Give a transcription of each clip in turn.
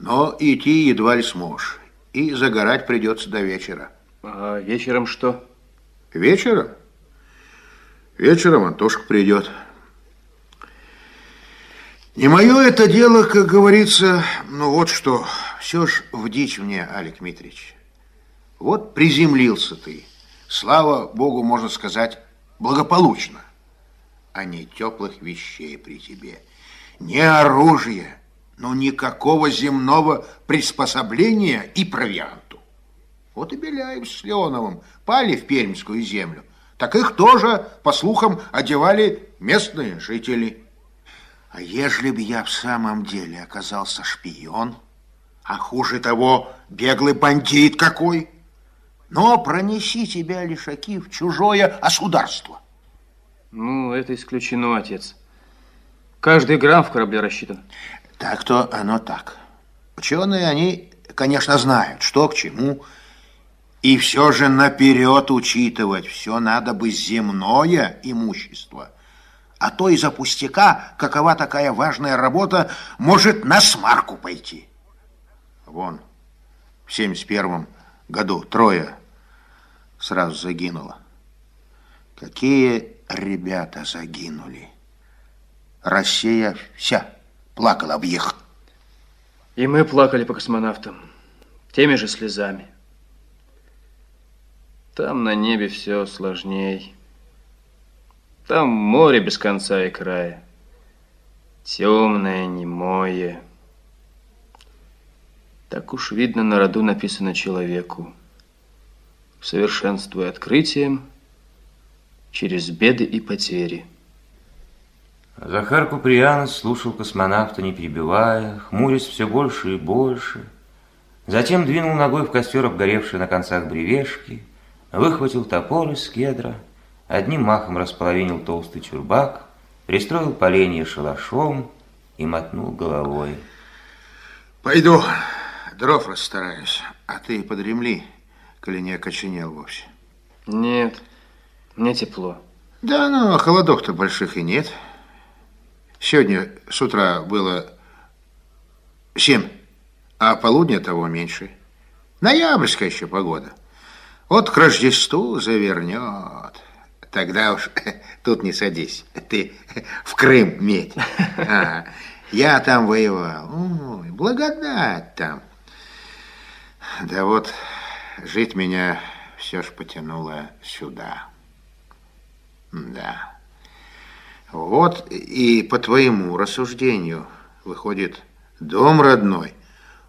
Но идти едва ли сможешь. И загорать придется до вечера. А вечером что? Вечером? Вечером Антошка придет. Не мое это дело, как говорится, ну вот что, все ж в дичь мне, Алик Митрич. Вот приземлился ты, слава богу, можно сказать, благополучно, а не теплых вещей при тебе, не оружия, но никакого земного приспособления и провианту. Вот и Беляев с Леоновым пали в Пермскую землю, так их тоже, по слухам, одевали местные жители. А ежели бы я в самом деле оказался шпион, а хуже того, беглый бандит какой, но пронеси тебя, Лишаки, в чужое государство. Ну, это исключено, отец. Каждый грамм в корабле рассчитан. Так-то оно так. Ученые, они, конечно, знают, что к чему, и все же наперед учитывать все надо бы земное имущество – а то из-за пустяка, какова такая важная работа, может на смарку пойти. Вон, в 71 году трое сразу загинуло. Какие ребята загинули. Россия вся плакала об их. И мы плакали по космонавтам, теми же слезами. Там на небе все сложней. Там море без конца и края. Темное, немое. Так уж видно, на роду написано человеку. Совершенствуя открытием, через беды и потери. Захар Куприянович слушал космонавта, не перебивая, хмурясь все больше и больше. Затем двинул ногой в костер, обгоревший на концах бревешки, выхватил топор из кедра – одним махом располовинил толстый чурбак, пристроил поленье шалашом и мотнул головой. Пойду, дров расстараюсь, а ты подремли, коли не окоченел вовсе. Нет, мне тепло. Да, ну, холодов-то больших и нет. Сегодня с утра было семь, а полудня того меньше. Ноябрьская еще погода. Вот к Рождеству завернет. Тогда уж тут не садись. Ты в Крым медь. А, я там воевал. Ой, благодать там. Да вот жить меня все ж потянуло сюда. Да. Вот и по твоему рассуждению выходит дом родной.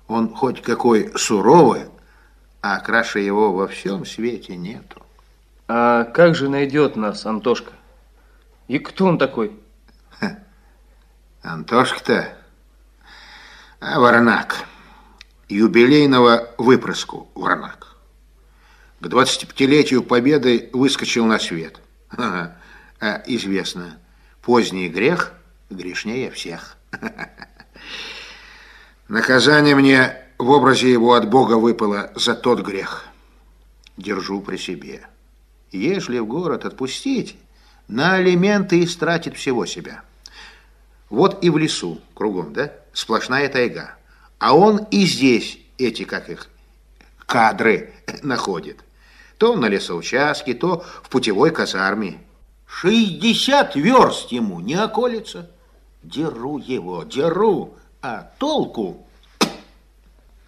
Он хоть какой суровый, а краше его во всем свете нету. А как же найдет нас Антошка? И кто он такой? Антошка-то а, Варнак. Юбилейного выпрыску Варнак. К 25-летию Победы выскочил на свет. А, известно, поздний грех грешнее всех. Наказание мне в образе его от Бога выпало за тот грех. Держу при себе. Если в город отпустить, на алименты истратит всего себя. Вот и в лесу кругом, да, сплошная тайга. А он и здесь эти, как их, кадры находит. То на лесоучастке, то в путевой казарме. Шестьдесят верст ему не околится. Деру его, деру, а толку...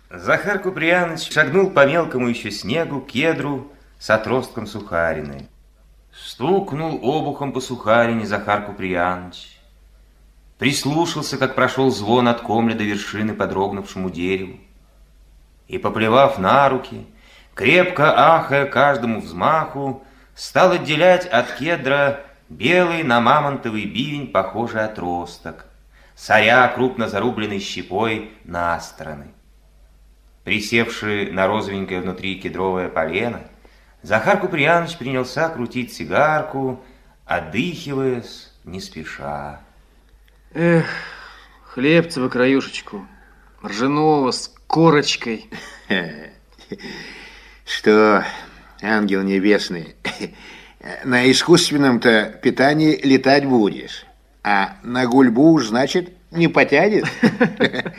Захар Куприяныч шагнул по мелкому еще снегу, кедру, с отростком сухарины. Стукнул обухом по сухарине Захар Куприяныч. Прислушался, как прошел звон от комля до вершины подрогнувшему дереву. И, поплевав на руки, крепко ахая каждому взмаху, стал отделять от кедра белый на мамонтовый бивень похожий отросток, соря крупно зарубленной щепой на стороны. Присевший на розовенькое внутри кедровое полено, Захар Куприянович принялся крутить сигарку, отдыхиваясь не спеша. Эх, хлебцева краюшечку, ржаного с корочкой. Что, ангел небесный, на искусственном-то питании летать будешь, а на гульбу уж, значит, не потянет.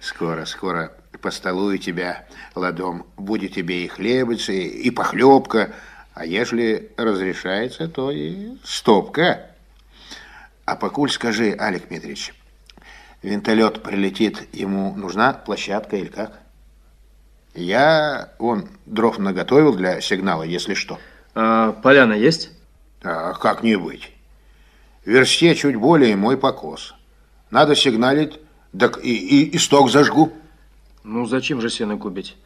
Скоро, скоро по столу у тебя ладом будет тебе и хлебец, и, похлебка, а ежели разрешается, то и стопка. А покуль скажи, Алик Митрич, винтолет прилетит, ему нужна площадка или как? Я, вон, дров наготовил для сигнала, если что. А поляна есть? А как не быть? В версте чуть более мой покос. Надо сигналить, так и, и, и сток зажгу. Ну, зачем же сено губить?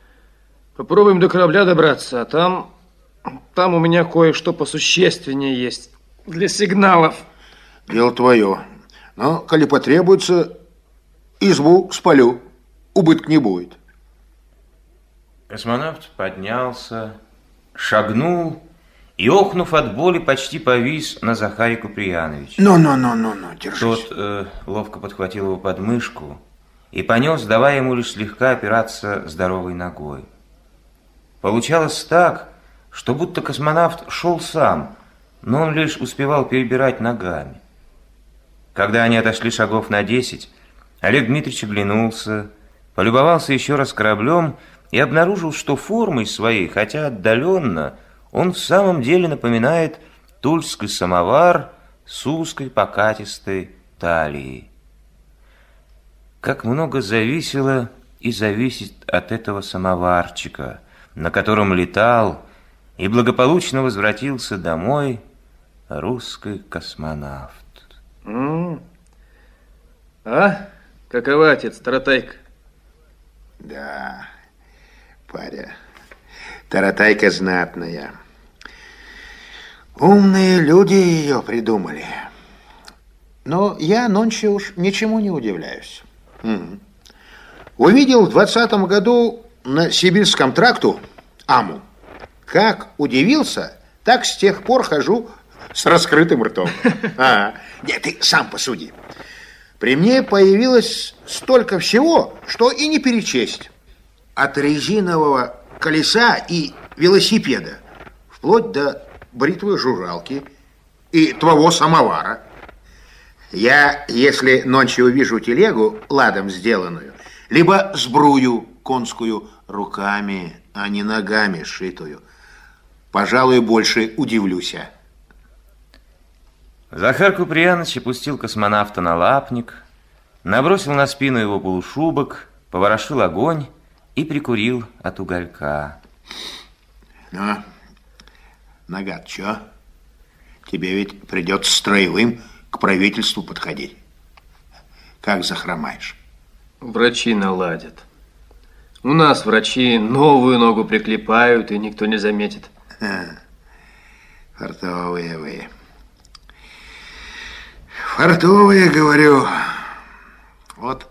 Попробуем до корабля добраться, а там... Там у меня кое-что посущественнее есть для сигналов. Дело твое. Но, коли потребуется, избу спалю. Убыток не будет. Космонавт поднялся, шагнул и, охнув от боли, почти повис на Захаре Куприяновиче. Ну-ну-ну-ну-ну, держись. Тот э, ловко подхватил его под мышку и понес, давая ему лишь слегка опираться здоровой ногой. Получалось так, что будто космонавт шел сам, но он лишь успевал перебирать ногами. Когда они отошли шагов на десять, Олег Дмитриевич оглянулся, полюбовался еще раз кораблем и обнаружил, что формой своей, хотя отдаленно, он в самом деле напоминает тульский самовар с узкой покатистой талией. Как много зависело и зависит от этого самоварчика, на котором летал и благополучно возвратился домой русский космонавт. -м. А? Какова, отец Таратайка? Да, паря, Таратайка знатная. Умные люди ее придумали. Но я нонче уж ничему не удивляюсь. Угу. Увидел в двадцатом году на сибирском тракту Аму. Как удивился, так с тех пор хожу с раскрытым ртом. А, нет, ты сам посуди. При мне появилось столько всего, что и не перечесть. От резинового колеса и велосипеда, вплоть до бритвы жужжалки и твоего самовара. Я, если ночью увижу телегу ладом сделанную, либо сбрую конскую руками, а не ногами сшитую, пожалуй, больше удивлюсь. Захар Куприяныч опустил космонавта на лапник, набросил на спину его полушубок, поворошил огонь и прикурил от уголька. Ну, Нагад, чё? Тебе ведь придется строевым к правительству подходить. Как захромаешь? Врачи наладят. У нас врачи новую ногу приклепают, и никто не заметит. Фартовые вы. Фартовые, говорю. Вот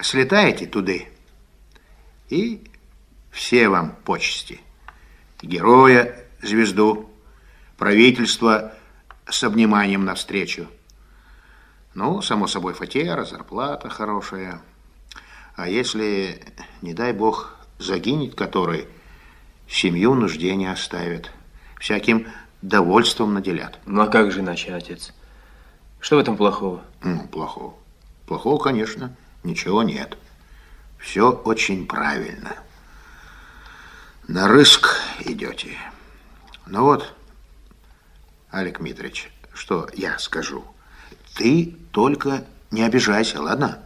слетаете туды, и все вам почести. Героя, звезду, правительство с обниманием навстречу. Ну, само собой, фатера, зарплата хорошая. А если, не дай бог, загинет который, семью нужде не оставит. Всяким довольством наделят. Ну, а как же иначе, отец? Что в этом плохого? Ну, плохого. Плохого, конечно, ничего нет. Все очень правильно. На риск идете. Ну вот, Алик Митрич, что я скажу. Ты только не обижайся, ладно?